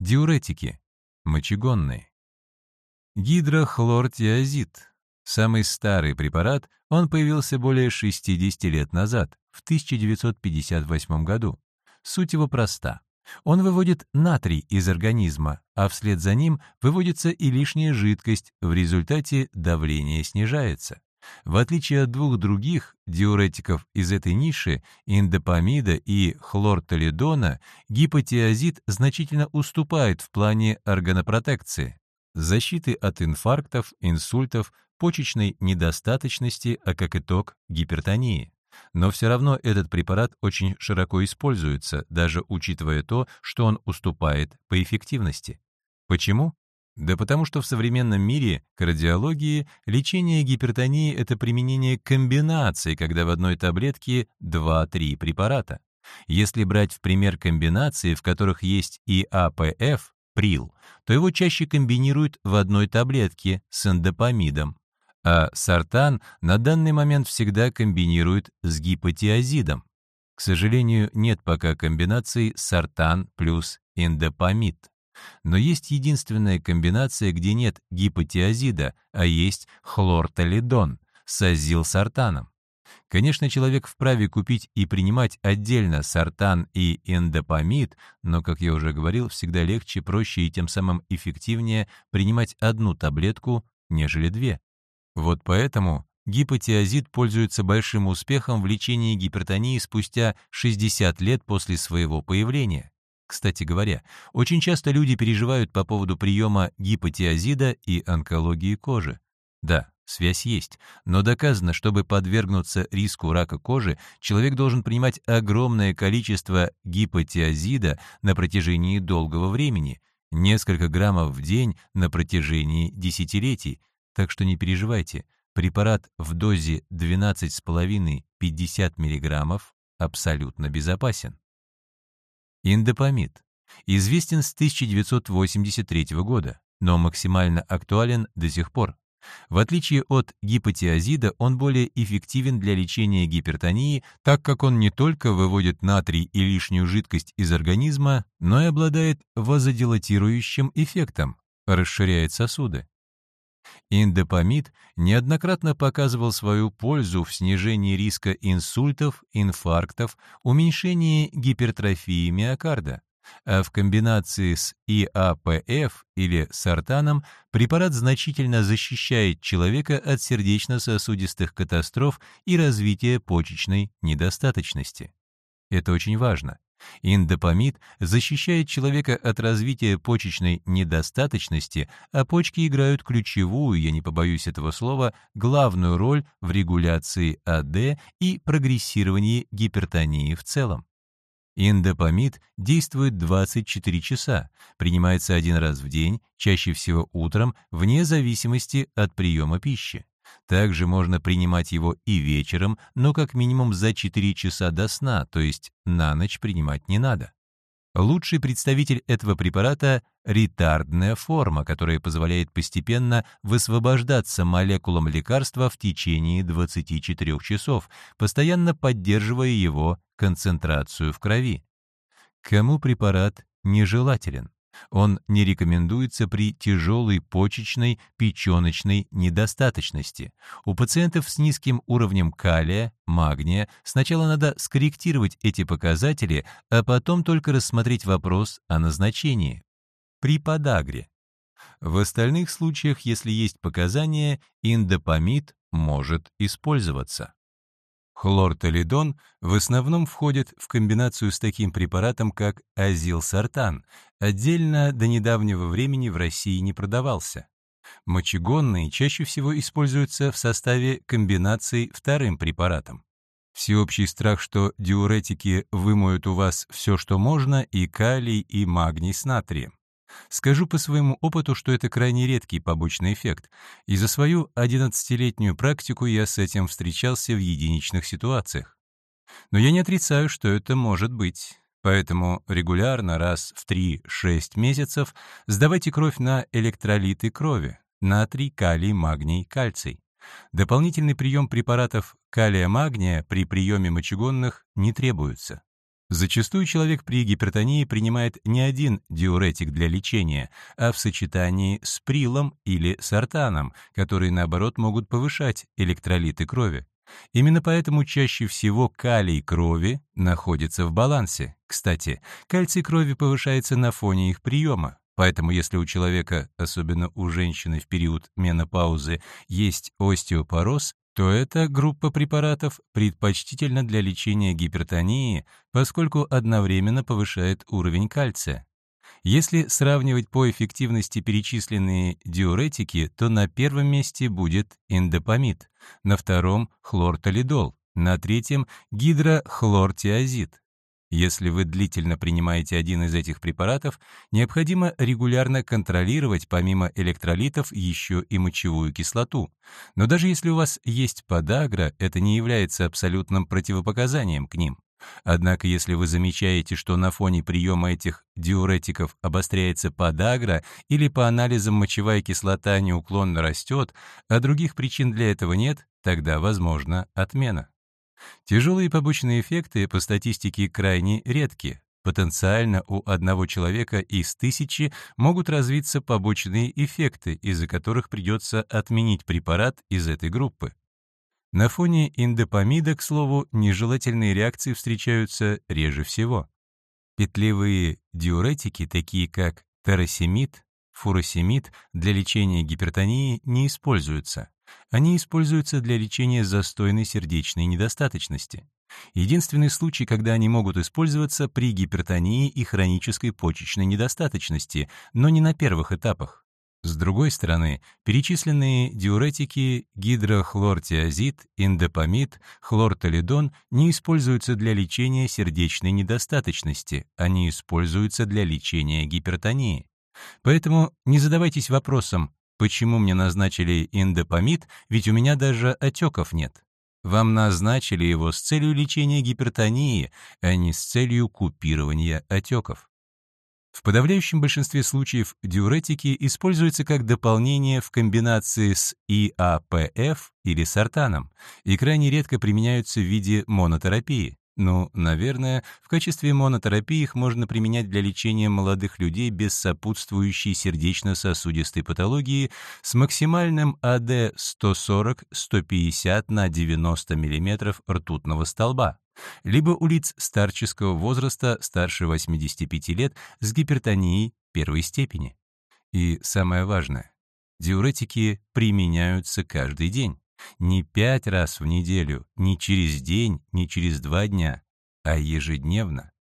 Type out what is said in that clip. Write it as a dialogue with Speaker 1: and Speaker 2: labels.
Speaker 1: Диуретики. Мочегонные. Гидрохлортиазид. Самый старый препарат, он появился более 60 лет назад, в 1958 году. Суть его проста. Он выводит натрий из организма, а вслед за ним выводится и лишняя жидкость, в результате давление снижается. В отличие от двух других диуретиков из этой ниши, индопамида и хлортолидона, гипотиазид значительно уступает в плане органопротекции, защиты от инфарктов, инсультов, почечной недостаточности, а как итог гипертонии. Но все равно этот препарат очень широко используется, даже учитывая то, что он уступает по эффективности. Почему? Да потому что в современном мире кардиологии лечение гипертонии — это применение комбинаций, когда в одной таблетке 2-3 препарата. Если брать в пример комбинации, в которых есть и АПФ, прил, то его чаще комбинируют в одной таблетке с эндопамидом, а сартан на данный момент всегда комбинируют с гипотиазидом. К сожалению, нет пока комбинаций сартан плюс эндопамид. Но есть единственная комбинация, где нет гипотиазида, а есть хлортолидон с азилсартаном. Конечно, человек вправе купить и принимать отдельно сартан и эндопамид, но, как я уже говорил, всегда легче, проще и тем самым эффективнее принимать одну таблетку, нежели две. Вот поэтому гипотиазид пользуется большим успехом в лечении гипертонии спустя 60 лет после своего появления. Кстати говоря, очень часто люди переживают по поводу приема гипотиазида и онкологии кожи. Да, связь есть, но доказано, чтобы подвергнуться риску рака кожи, человек должен принимать огромное количество гипотиазида на протяжении долгого времени, несколько граммов в день на протяжении десятилетий. Так что не переживайте, препарат в дозе 12,5-50 мг абсолютно безопасен. Индопамид. Известен с 1983 года, но максимально актуален до сих пор. В отличие от гипотиазида, он более эффективен для лечения гипертонии, так как он не только выводит натрий и лишнюю жидкость из организма, но и обладает вазодилатирующим эффектом, расширяет сосуды. Индопамид неоднократно показывал свою пользу в снижении риска инсультов, инфарктов, уменьшении гипертрофии миокарда. А в комбинации с ИАПФ или сартаном препарат значительно защищает человека от сердечно-сосудистых катастроф и развития почечной недостаточности. Это очень важно. Индопамид защищает человека от развития почечной недостаточности, а почки играют ключевую, я не побоюсь этого слова, главную роль в регуляции АД и прогрессировании гипертонии в целом. Индопамид действует 24 часа, принимается один раз в день, чаще всего утром, вне зависимости от приема пищи. Также можно принимать его и вечером, но как минимум за 4 часа до сна, то есть на ночь принимать не надо. Лучший представитель этого препарата – ретардная форма, которая позволяет постепенно высвобождаться молекулам лекарства в течение 24 часов, постоянно поддерживая его концентрацию в крови. Кому препарат нежелателен? Он не рекомендуется при тяжелой почечной печеночной недостаточности. У пациентов с низким уровнем калия, магния сначала надо скорректировать эти показатели, а потом только рассмотреть вопрос о назначении. При подагре. В остальных случаях, если есть показания, индопамид может использоваться. Хлортолидон в основном входит в комбинацию с таким препаратом, как азилсартан, отдельно до недавнего времени в России не продавался. Мочегонные чаще всего используются в составе комбинаций вторым препаратом. Всеобщий страх, что диуретики вымоют у вас все, что можно, и калий, и магний с натрием. Скажу по своему опыту, что это крайне редкий побочный эффект, и за свою 11-летнюю практику я с этим встречался в единичных ситуациях. Но я не отрицаю, что это может быть. Поэтому регулярно, раз в 3-6 месяцев, сдавайте кровь на электролиты крови, натрий, калий, магний, кальций. Дополнительный прием препаратов калия-магния при приеме мочегонных не требуется. Зачастую человек при гипертонии принимает не один диуретик для лечения, а в сочетании с прилом или сартаном, которые, наоборот, могут повышать электролиты крови. Именно поэтому чаще всего калий крови находится в балансе. Кстати, кальций крови повышается на фоне их приема. Поэтому если у человека, особенно у женщины в период менопаузы, есть остеопороз, то эта группа препаратов предпочтительна для лечения гипертонии, поскольку одновременно повышает уровень кальция. Если сравнивать по эффективности перечисленные диуретики, то на первом месте будет индопамид, на втором — хлортолидол, на третьем — гидрохлортиазид. Если вы длительно принимаете один из этих препаратов, необходимо регулярно контролировать помимо электролитов еще и мочевую кислоту. Но даже если у вас есть подагра, это не является абсолютным противопоказанием к ним. Однако, если вы замечаете, что на фоне приема этих диуретиков обостряется подагра или по анализам мочевая кислота неуклонно растет, а других причин для этого нет, тогда возможна отмена. Тяжелые побочные эффекты по статистике крайне редки. Потенциально у одного человека из тысячи могут развиться побочные эффекты, из-за которых придется отменить препарат из этой группы. На фоне индопамида, к слову, нежелательные реакции встречаются реже всего. Петлевые диуретики, такие как террасемид, фуросемид, для лечения гипертонии не используются. Они используются для лечения застойной сердечной недостаточности. Единственный случай, когда они могут использоваться при гипертонии и хронической почечной недостаточности, но не на первых этапах. С другой стороны, перечисленные диуретики гидрохлортиазид, индопамид, хлортолидон не используются для лечения сердечной недостаточности, они используются для лечения гипертонии. Поэтому не задавайтесь вопросом, Почему мне назначили индопамид, ведь у меня даже отеков нет? Вам назначили его с целью лечения гипертонии, а не с целью купирования отеков. В подавляющем большинстве случаев диуретики используются как дополнение в комбинации с ИАПФ или сортаном и крайне редко применяются в виде монотерапии. Ну, наверное, в качестве монотерапии их можно применять для лечения молодых людей без сопутствующей сердечно-сосудистой патологии с максимальным АД 140-150 на 90 мм ртутного столба, либо у лиц старческого возраста старше 85 лет с гипертонией первой степени. И самое важное, диуретики применяются каждый день. Не пять раз в неделю, не через день, не через два дня, а ежедневно.